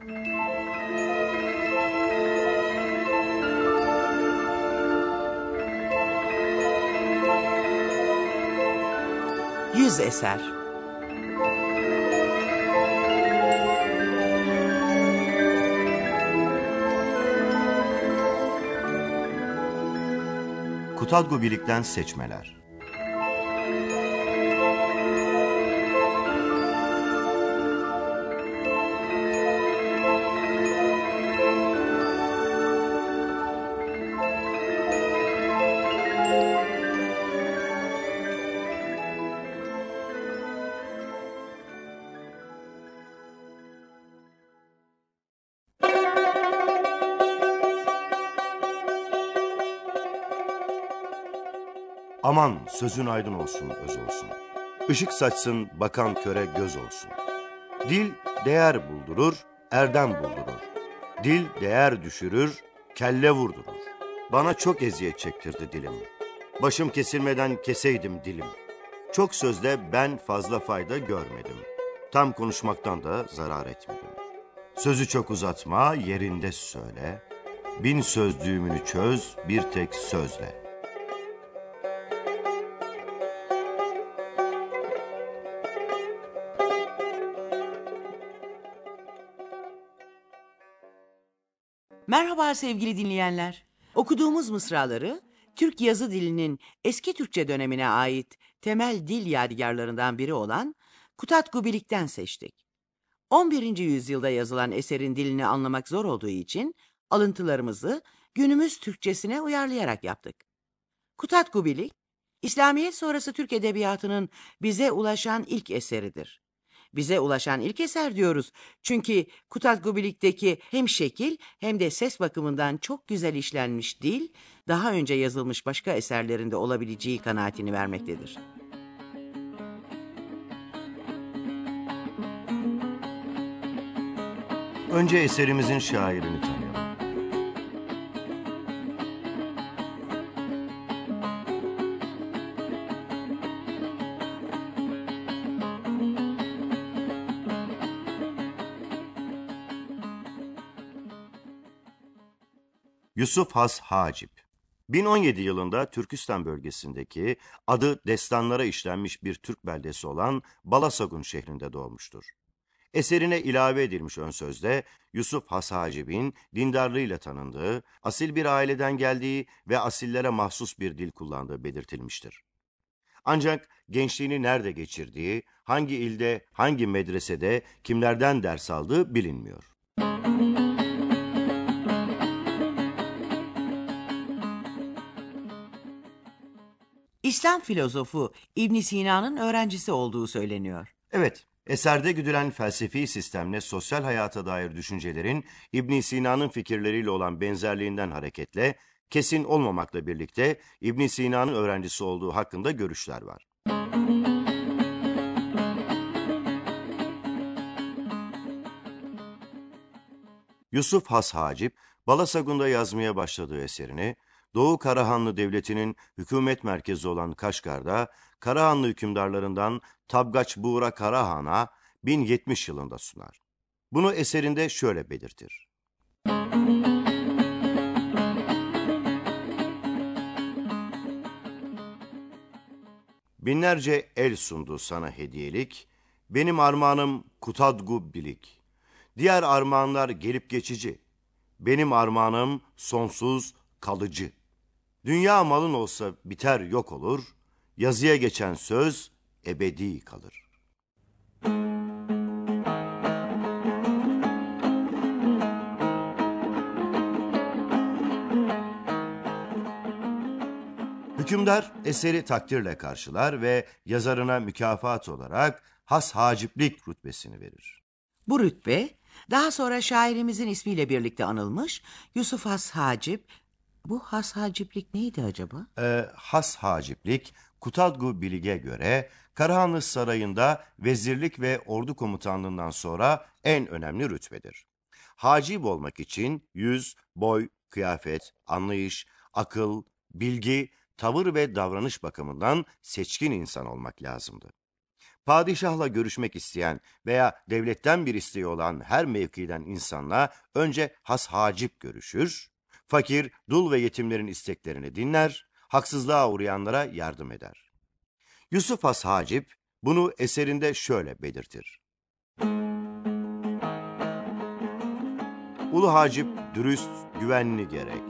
Yüz eser. Kutalgo Birlik'ten seçmeler. Aman sözün aydın olsun öz olsun. Işık saçsın bakan köre göz olsun. Dil değer buldurur, erdem buldurur. Dil değer düşürür, kelle vurdurur. Bana çok eziyet çektirdi dilim. Başım kesilmeden keseydim dilim. Çok sözde ben fazla fayda görmedim. Tam konuşmaktan da zarar etmedim. Sözü çok uzatma, yerinde söyle. Bin söz düğümünü çöz, bir tek sözle.'' Merhaba sevgili dinleyenler. Okuduğumuz mısraları Türk yazı dilinin eski Türkçe dönemine ait temel dil yadigarlarından biri olan Kutat Gubilik'ten seçtik. 11. yüzyılda yazılan eserin dilini anlamak zor olduğu için alıntılarımızı günümüz Türkçesine uyarlayarak yaptık. Kutat Gubilik, İslamiyet sonrası Türk edebiyatının bize ulaşan ilk eseridir bize ulaşan ilk eser diyoruz. Çünkü Kutat Gubilik'teki hem şekil hem de ses bakımından çok güzel işlenmiş dil, daha önce yazılmış başka eserlerinde olabileceği kanaatini vermektedir. Önce eserimizin şairini tanıyalım. Yusuf Has Hacip 1017 yılında Türkistan bölgesindeki adı destanlara işlenmiş bir Türk beldesi olan Balasagun şehrinde doğmuştur. Eserine ilave edilmiş ön sözde Yusuf Has Hacip'in dindarlığıyla tanındığı, asil bir aileden geldiği ve asillere mahsus bir dil kullandığı belirtilmiştir. Ancak gençliğini nerede geçirdiği, hangi ilde, hangi medresede, kimlerden ders aldığı bilinmiyor. İslam filozofu İbn Sina'nın öğrencisi olduğu söyleniyor. Evet, eserde güdülen felsefi sistemle sosyal hayata dair düşüncelerin İbn Sina'nın fikirleriyle olan benzerliğinden hareketle kesin olmamakla birlikte İbn Sina'nın öğrencisi olduğu hakkında görüşler var. Yusuf Has Hacip, Balasagun'da yazmaya başladığı eserini Doğu Karahanlı Devleti'nin hükümet merkezi olan Kaşgar'da Karahanlı hükümdarlarından Tabgaç Buğra Karahan'a 1070 yılında sunar. Bunu eserinde şöyle belirtir. Binlerce el sundu sana hediyelik, benim armağanım kutadgu bilik. Diğer armağanlar gelip geçici, benim armağanım sonsuz kalıcı. Dünya malın olsa biter yok olur, yazıya geçen söz ebedi kalır. Hükümdar eseri takdirle karşılar ve yazarına mükafat olarak has haciplik rütbesini verir. Bu rütbe daha sonra şairimizin ismiyle birlikte anılmış Yusuf Has Hacip bu has haciplik neydi acaba? Ee, has haciplik, Kutadgu Bilig'e göre Karahanlı Sarayı'nda vezirlik ve ordu komutanlığından sonra en önemli rütbedir. Hacip olmak için yüz, boy, kıyafet, anlayış, akıl, bilgi, tavır ve davranış bakımından seçkin insan olmak lazımdı. Padişahla görüşmek isteyen veya devletten bir isteği olan her mevkiden insanla önce has hacip görüşür, fakir, dul ve yetimlerin isteklerini dinler, haksızlığa uğrayanlara yardım eder. Yusuf Has Hacip bunu eserinde şöyle belirtir. Ulu Hacip dürüst, güvenli gerek.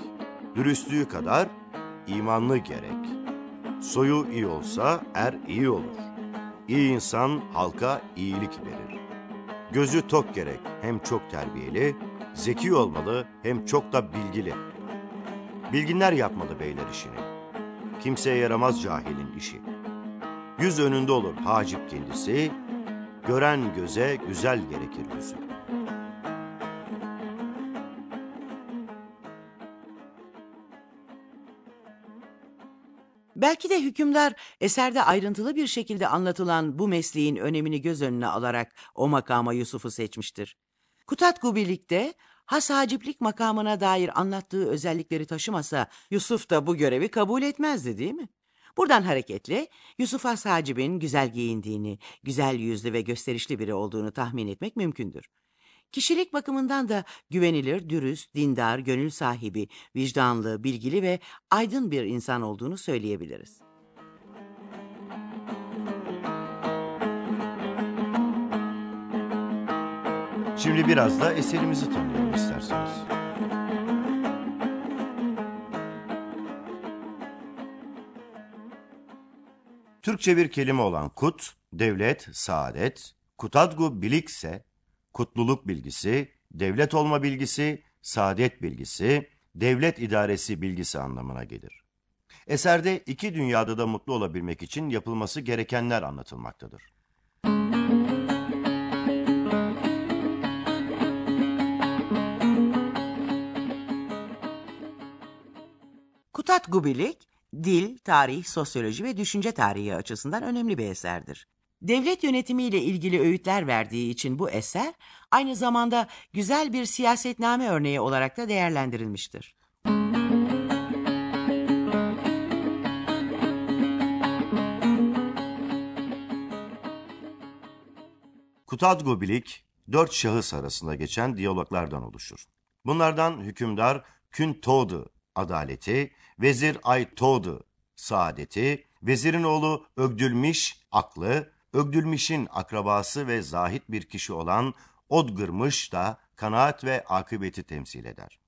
Dürüstlüğü kadar imanlı gerek. Soyu iyi olsa er iyi olur. İyi insan halka iyilik verir. Gözü tok gerek, hem çok terbiyeli, zeki olmalı hem çok da bilgili. Bilginler yapmalı beyler işini. Kimseye yaramaz cahilin işi. Yüz önünde olur hacip kendisi, gören göze güzel gerekir yüzü. Belki de hükümdar eserde ayrıntılı bir şekilde anlatılan bu mesleğin önemini göz önüne alarak o makama Yusuf'u seçmiştir. Kutat Gubilik'te has haciplik makamına dair anlattığı özellikleri taşımasa Yusuf da bu görevi kabul etmezdi değil mi? Buradan hareketle Yusuf Has Hacib'in güzel giyindiğini, güzel yüzlü ve gösterişli biri olduğunu tahmin etmek mümkündür. Kişilik bakımından da güvenilir, dürüst, dindar, gönül sahibi, vicdanlı, bilgili ve aydın bir insan olduğunu söyleyebiliriz. Şimdi biraz da eserimizi tanıyalım isterseniz. Türkçe bir kelime olan kut, devlet, saadet, kutadgu bilikse, kutluluk bilgisi, devlet olma bilgisi, saadet bilgisi, devlet idaresi bilgisi anlamına gelir. Eserde iki dünyada da mutlu olabilmek için yapılması gerekenler anlatılmaktadır. Kutat Gubilik, dil, tarih, sosyoloji ve düşünce tarihi açısından önemli bir eserdir. Devlet yönetimiyle ilgili öğütler verdiği için bu eser aynı zamanda güzel bir siyasetname örneği olarak da değerlendirilmiştir. Kutadgu Bilik, dört şahıs arasında geçen diyaloglardan oluşur. Bunlardan hükümdar Kün Toğdu adaleti, vezir Ay Toğdu saadeti, vezirin oğlu Ögdülmiş aklı, Ögdülmiş'in akrabası ve zahit bir kişi olan Odgırmış da kanaat ve akıbeti temsil eder.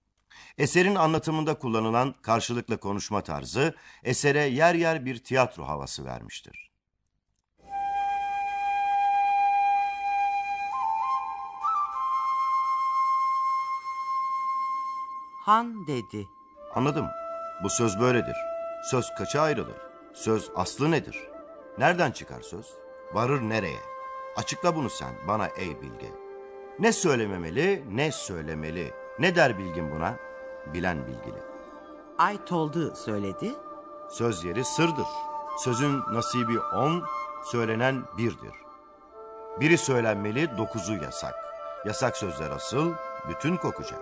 Eserin anlatımında kullanılan karşılıklı konuşma tarzı esere yer yer bir tiyatro havası vermiştir. Han dedi. Anladım. Bu söz böyledir. Söz kaça ayrılır? Söz aslı nedir? Nereden çıkar söz? Varır nereye? Açıkla bunu sen bana ey bilge. Ne söylememeli, ne söylemeli. Ne der bilgin buna? Bilen bilgili. Ay toldu söyledi. Söz yeri sırdır. Sözün nasibi on, söylenen birdir. Biri söylenmeli, dokuzu yasak. Yasak sözler asıl, bütün kokacak.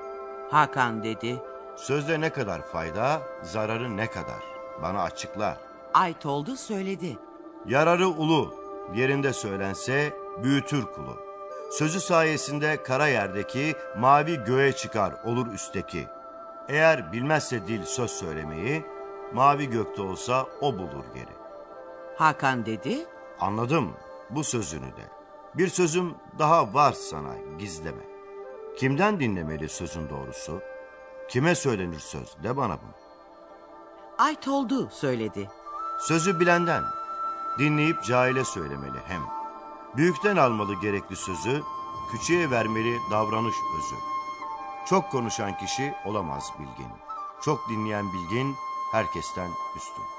Hakan dedi. Sözde ne kadar fayda, zararı ne kadar? Bana açıkla. Ay toldu söyledi. Yararı ulu, yerinde söylense büyütür kulu. Sözü sayesinde kara yerdeki mavi göğe çıkar olur üstteki. Eğer bilmezse dil söz söylemeyi, mavi gökte olsa o bulur geri. Hakan dedi. Anladım bu sözünü de. Bir sözüm daha var sana gizleme. Kimden dinlemeli sözün doğrusu? Kime söylenir söz de bana bunu. Ay toldu söyledi. Sözü bilenden, dinleyip cahile söylemeli hem. Büyükten almalı gerekli sözü, küçüğe vermeli davranış özü. Çok konuşan kişi olamaz bilgin. Çok dinleyen bilgin herkesten üstün.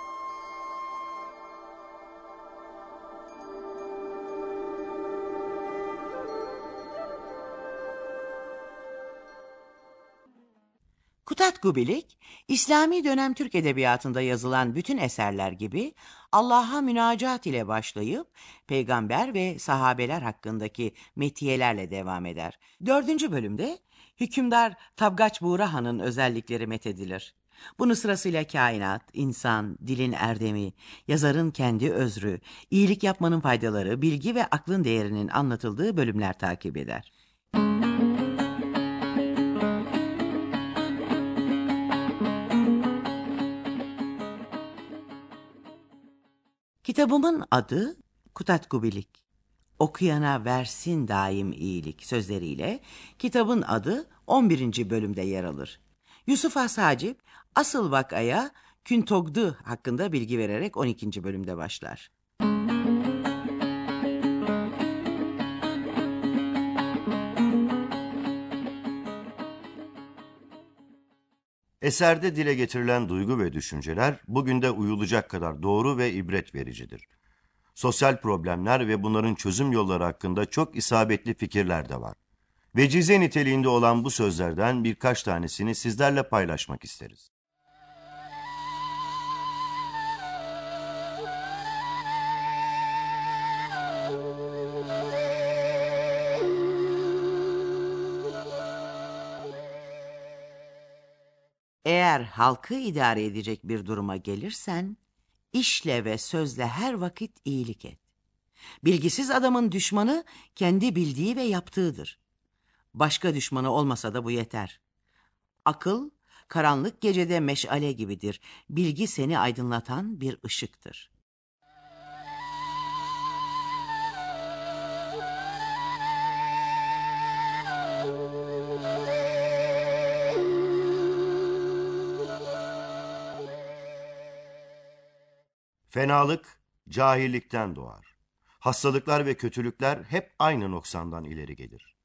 Kutat Gubilik, İslami dönem Türk edebiyatında yazılan bütün eserler gibi Allah'a münacat ile başlayıp peygamber ve sahabeler hakkındaki metiyelerle devam eder. Dördüncü bölümde hükümdar Tabgaç Buğra Han'ın özellikleri methedilir. Bunu sırasıyla kainat, insan, dilin erdemi, yazarın kendi özrü, iyilik yapmanın faydaları, bilgi ve aklın değerinin anlatıldığı bölümler takip eder. Kitabımın adı Kutatkubilik. Okuyana versin daim iyilik sözleriyle kitabın adı 11. bölümde yer alır. Yusuf Has Hacip asıl vakaya Küntogdu hakkında bilgi vererek 12. bölümde başlar. Eserde dile getirilen duygu ve düşünceler bugün de uyulacak kadar doğru ve ibret vericidir. Sosyal problemler ve bunların çözüm yolları hakkında çok isabetli fikirler de var. Vecize niteliğinde olan bu sözlerden birkaç tanesini sizlerle paylaşmak isteriz. Eğer halkı idare edecek bir duruma gelirsen, işle ve sözle her vakit iyilik et. Bilgisiz adamın düşmanı kendi bildiği ve yaptığıdır. Başka düşmanı olmasa da bu yeter. Akıl, karanlık gecede meşale gibidir. Bilgi seni aydınlatan bir ışıktır. Fenalık cahillikten doğar. Hastalıklar ve kötülükler hep aynı noksandan ileri gelir.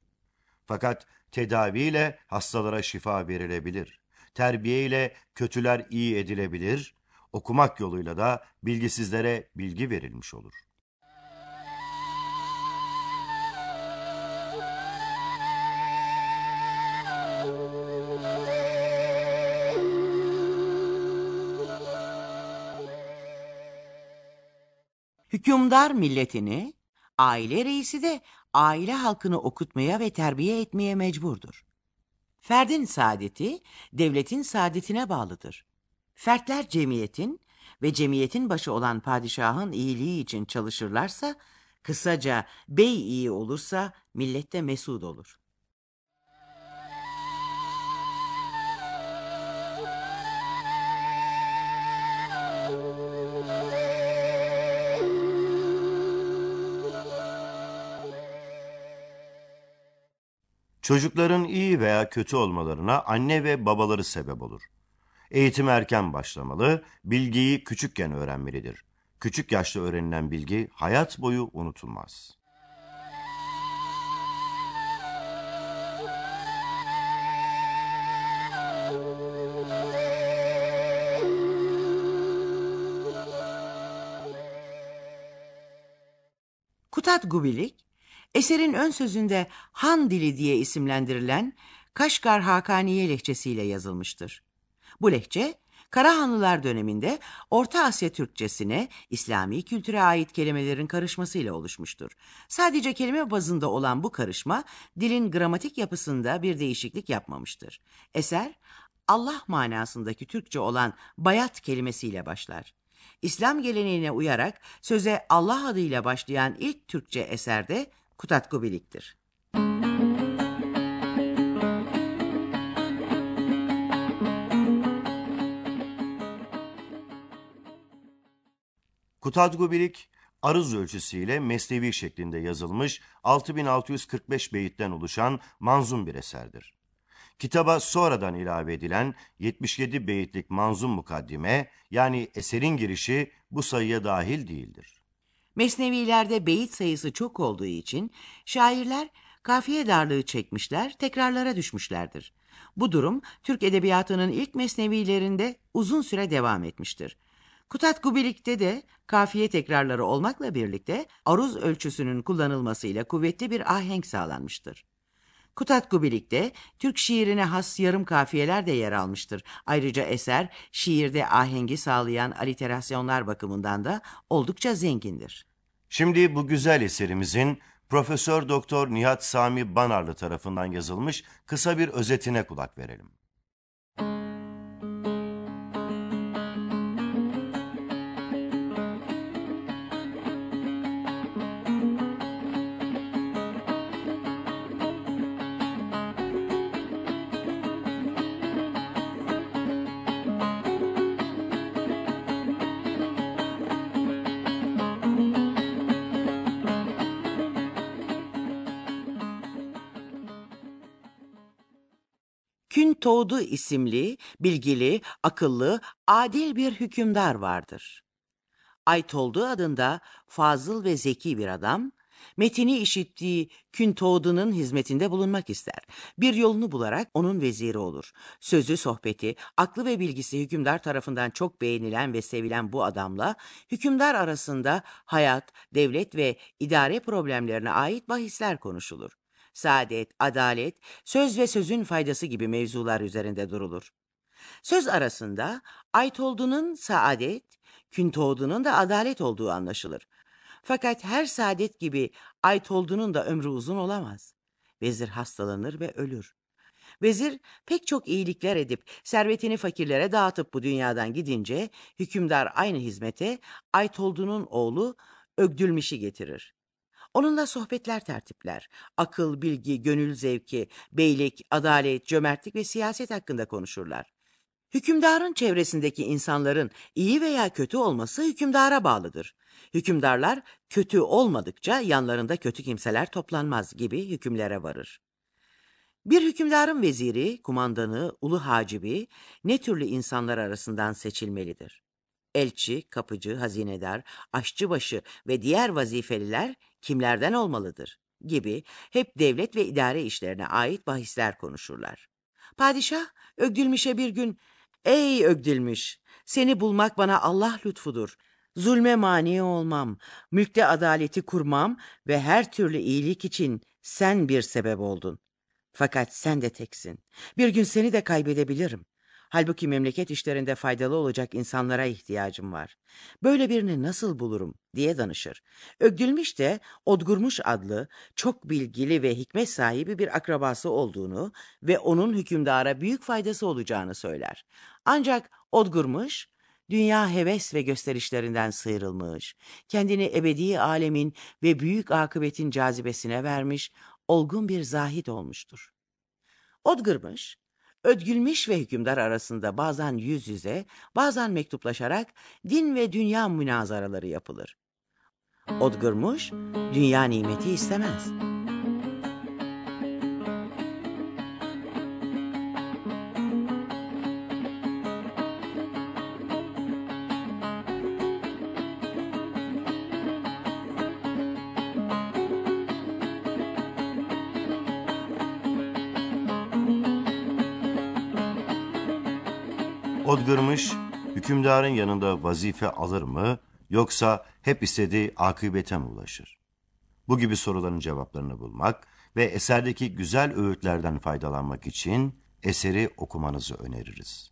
Fakat tedaviyle hastalara şifa verilebilir. Terbiye ile kötüler iyi edilebilir. Okumak yoluyla da bilgisizlere bilgi verilmiş olur. Hükümdar milletini, aile reisi de aile halkını okutmaya ve terbiye etmeye mecburdur. Ferdin saadeti, devletin saadetine bağlıdır. Fertler cemiyetin ve cemiyetin başı olan padişahın iyiliği için çalışırlarsa, kısaca bey iyi olursa millette mesud olur. Çocukların iyi veya kötü olmalarına anne ve babaları sebep olur. Eğitim erken başlamalı, bilgiyi küçükken öğrenmelidir. Küçük yaşta öğrenilen bilgi hayat boyu unutulmaz. Kutat Gubilik, eserin ön sözünde Han dili diye isimlendirilen Kaşgar Hakaniye lehçesiyle yazılmıştır. Bu lehçe, Karahanlılar döneminde Orta Asya Türkçesine İslami kültüre ait kelimelerin karışmasıyla oluşmuştur. Sadece kelime bazında olan bu karışma dilin gramatik yapısında bir değişiklik yapmamıştır. Eser Allah manasındaki Türkçe olan bayat kelimesiyle başlar. İslam geleneğine uyarak söze Allah adıyla başlayan ilk Türkçe eserde Kutatkubilik'tir. Kutadgubilik, arız ölçüsüyle mesnevi şeklinde yazılmış 6645 beyitten oluşan manzum bir eserdir. Kitaba sonradan ilave edilen 77 beyitlik manzum mukaddime yani eserin girişi bu sayıya dahil değildir. Mesnevilerde beyit sayısı çok olduğu için şairler kafiye darlığı çekmişler, tekrarlara düşmüşlerdir. Bu durum Türk edebiyatının ilk mesnevilerinde uzun süre devam etmiştir. Kutat Gubilik'te de kafiye tekrarları olmakla birlikte aruz ölçüsünün kullanılmasıyla kuvvetli bir ahenk sağlanmıştır. Kutat Gubilik'te Türk şiirine has yarım kafiyeler de yer almıştır. Ayrıca eser şiirde ahengi sağlayan aliterasyonlar bakımından da oldukça zengindir. Şimdi bu güzel eserimizin Profesör Doktor Nihat Sami Banarlı tarafından yazılmış kısa bir özetine kulak verelim. Kün Toğdu isimli, bilgili, akıllı, adil bir hükümdar vardır. Aytoldu adında fazıl ve zeki bir adam, metini işittiği Kün Toğdu'nun hizmetinde bulunmak ister. Bir yolunu bularak onun veziri olur. Sözü, sohbeti, aklı ve bilgisi hükümdar tarafından çok beğenilen ve sevilen bu adamla hükümdar arasında hayat, devlet ve idare problemlerine ait bahisler konuşulur. Saadet, adalet, söz ve sözün faydası gibi mevzular üzerinde durulur. Söz arasında Aytoldu'nun saadet, Küntoğdu'nun da adalet olduğu anlaşılır. Fakat her saadet gibi Aytoldu'nun da ömrü uzun olamaz. Vezir hastalanır ve ölür. Vezir pek çok iyilikler edip servetini fakirlere dağıtıp bu dünyadan gidince hükümdar aynı hizmete Aytoldu'nun oğlu Ögdülmiş'i getirir. Onunla sohbetler tertipler. Akıl, bilgi, gönül zevki, beylik, adalet, cömertlik ve siyaset hakkında konuşurlar. Hükümdarın çevresindeki insanların iyi veya kötü olması hükümdara bağlıdır. Hükümdarlar kötü olmadıkça yanlarında kötü kimseler toplanmaz gibi hükümlere varır. Bir hükümdarın veziri, kumandanı, ulu hacibi ne türlü insanlar arasından seçilmelidir? Elçi, kapıcı, hazinedar, aşçıbaşı ve diğer vazifeliler kimlerden olmalıdır? gibi hep devlet ve idare işlerine ait bahisler konuşurlar. Padişah Ögdülmiş'e bir gün Ey Ögdülmiş! Seni bulmak bana Allah lütfudur. Zulme mani olmam, mülkte adaleti kurmam ve her türlü iyilik için sen bir sebep oldun. Fakat sen de teksin. Bir gün seni de kaybedebilirim. Halbuki memleket işlerinde faydalı olacak insanlara ihtiyacım var. Böyle birini nasıl bulurum diye danışır. Ögdülmiş de Odgurmuş adlı çok bilgili ve hikmet sahibi bir akrabası olduğunu ve onun hükümdara büyük faydası olacağını söyler. Ancak Odgurmuş dünya heves ve gösterişlerinden sıyrılmış, kendini ebedi alemin ve büyük akıbetin cazibesine vermiş, olgun bir zahid olmuştur. Odgurmuş, Ödgülmiş ve hükümdar arasında bazen yüz yüze, bazen mektuplaşarak din ve dünya münazaraları yapılır. Odgurmuş, dünya nimeti istemez. Odgırmış, hükümdarın yanında vazife alır mı yoksa hep istediği akıbete mi ulaşır? Bu gibi soruların cevaplarını bulmak ve eserdeki güzel öğütlerden faydalanmak için eseri okumanızı öneririz.